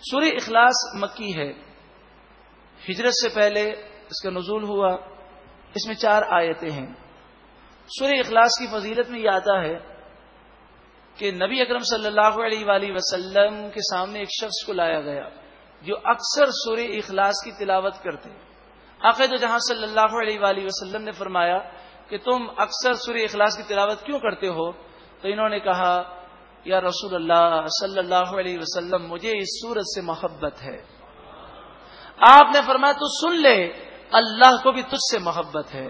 سورہ اخلاص مکی ہے۔ ہجرت سے پہلے اس کا نزول ہوا۔ اس میں چار آیتیں ہیں۔ سورہ اخلاص کی فضیلت میں یہ آتا ہے کہ نبی اکرم صلی اللہ علیہ وآلہ وسلم کے سامنے ایک شخص کو لایا گیا جو اکثر سورہ اخلاص کی تلاوت کرتے۔ عقید جہاں صلی اللہ علیہ وآلہ وسلم نے فرمایا کہ تم اکثر سورہ اخلاص کی تلاوت کیوں کرتے ہو؟ تو انہوں نے کہا یا رسول اللہ صلی اللہ علیہ وسلم، مجھے اس سورت سے محبت ہے۔ آپ نے فرمایا، تو سن لے، اللہ کو بھی تجھ سے محبت ہے۔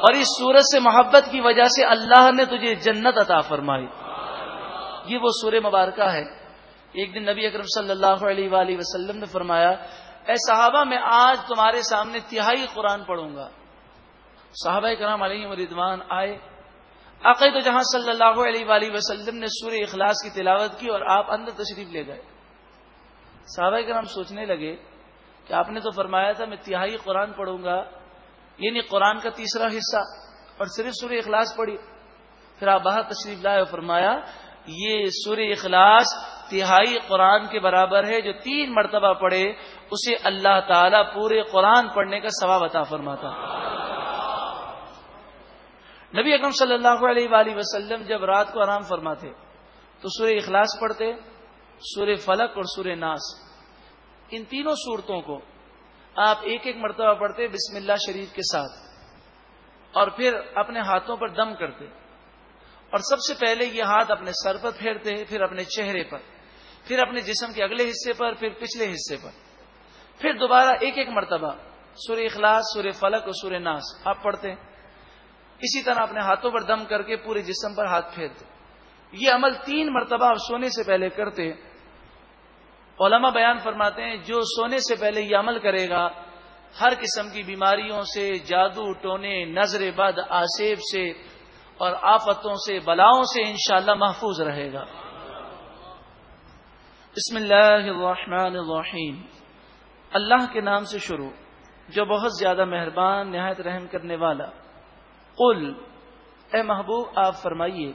اور اس سورت سے محبت کی وجہ سے اللہ نے تجھے جنت عطا فرمائی۔ یہ وہ سورہ مبارکہ ہے۔ ایک دن نبی اکرم صلی اللہ علیہ وآلہ وسلم نے فرمایا، اے صحابہ، میں آج تمہارے سامنے تہائی قرآن پڑھوں گا۔ صحابہ کرام علیہ مردوان آئے۔ عقید جہاں صلی اللہ علیہ وآلہ وسلم نے سورہ اخلاص کی تلاوت کی اور آپ اندر تشریف لے گئے۔ صحابہ کرام سوچنے لگے کہ آپ نے تو فرمایا تھا میں تہائی قرآن پڑھوں گا یعنی قرآن کا تیسرا حصہ اور صرف سورہ اخلاص پڑھی۔ پھر آپ باہر تشریف لائے اور فرمایا، یہ سورہ اخلاص تہائی قرآن کے برابر ہے، جو تین مرتبہ پڑھے، اسے اللہ تعالیٰ پورے قرآن پڑھنے کا ثواب عطا فرماتا۔ نبی اکرم صلی اللہ علیہ وآلہ وسلم جب رات کو آرام فرماتے، تو سورہ اخلاص پڑھتے، سورہ فلک اور سورہ ناس، ان تینوں صورتوں کو آپ ایک ایک مرتبہ پڑھتے بسم اللہ شریف کے ساتھ، اور پھر اپنے ہاتھوں پر دم کرتے۔ اور سب سے پہلے یہ ہاتھ اپنے سر پر پھیرتے، پھر اپنے چہرے پر، پھر اپنے جسم کے اگلے حصے پر، پھر پچھلے حصے پر۔ پھر دوبارہ ایک ایک مرتبہ سورہ اخلاص، سورہ فلک اور سورہ ناس آپ پڑھتے۔ ہیں اسی طرح اپنے ہاتھوں پر دم کر کے پورے جسم پر ہاتھ پھیرتے یہ عمل تین مرتبہ آپ سونے سے پہلے کرتے۔ علماء بیان فرماتے ہیں، جو سونے سے پہلے یہ عمل کرے گا، ہر قسم کی بیماریوں سے، جادو، ٹونے، نظر بد، آسیب سے اور آفتوں سے، بلاؤں سے انشاءاللہ محفوظ رہے گا۔ بسم اللہ الرحمن الرحیم۔ اللہ کے نام سے شروع، جو بہت زیادہ مہربان، نہایت رحم کرنے والا۔ قل، اے محبوب، آپ فرمائیے،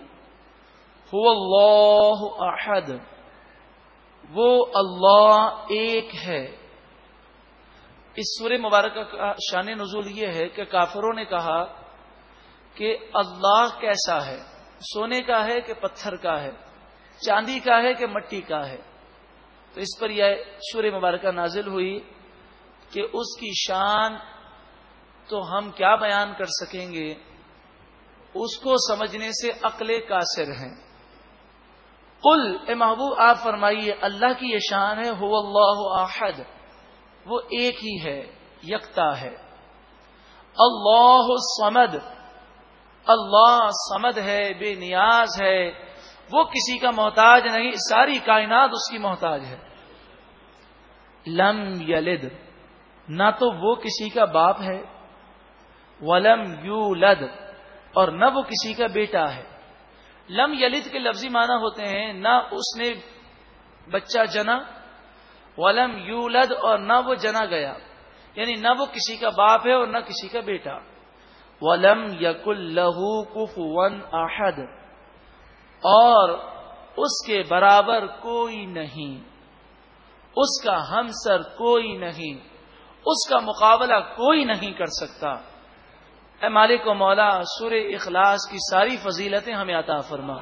هو اللہ احد، وہ اللہ ایک ہے۔ اس سورہ مبارکہ کا شان نزول یہ ہے کہ کافروں نے کہا کہ اللہ کیسا ہے؟ سونے کا ہے کہ پتھر کا ہے؟ چاندی کا ہے کہ مٹی کا ہے؟ تو اس پر یہ سور مبارکہ نازل ہوئی کہ اس کی شان تو ہم کیا بیان کر سکیں گے؟ اس کو سمجھنے سے عقل کاثر ہیں۔ کل اے محبوب، آپ فرمائیے، اللہ کی یہ شان ہے ہو اللہ آحد وہ ایک ہی ہے، یکتا ہے۔ اللہ سمد اللہ سمد ہے، بے نیاز ہے۔ وہ کسی کا محتاج نہیں، ساری کائنات اس کی محتاج ہے۔ لم یلد۔ نہ تو وہ کسی کا باپ ہے۔ ولم یو لد اور نہ وہ کسی کا بیٹا ہے۔ لم یلد کے لفظی معنی ہوتے ہیں نہ اس نے بچہ جنا، ولم یولد اور نہ وہ جنا گیا۔ یعنی نہ وہ کسی کا باپ ہے اور نہ کسی کا بیٹا۔ ولم یق لہو کف ون احد۔ اور اس کے برابر کوئی نہیں۔ اس کا ہمسر کوئی نہیں۔ اس کا مقابلہ کوئی نہیں کر سکتا۔ اے مالک و مولا سور اخلاص کی ساری فضیلتیں ہمیں عطا فرما۔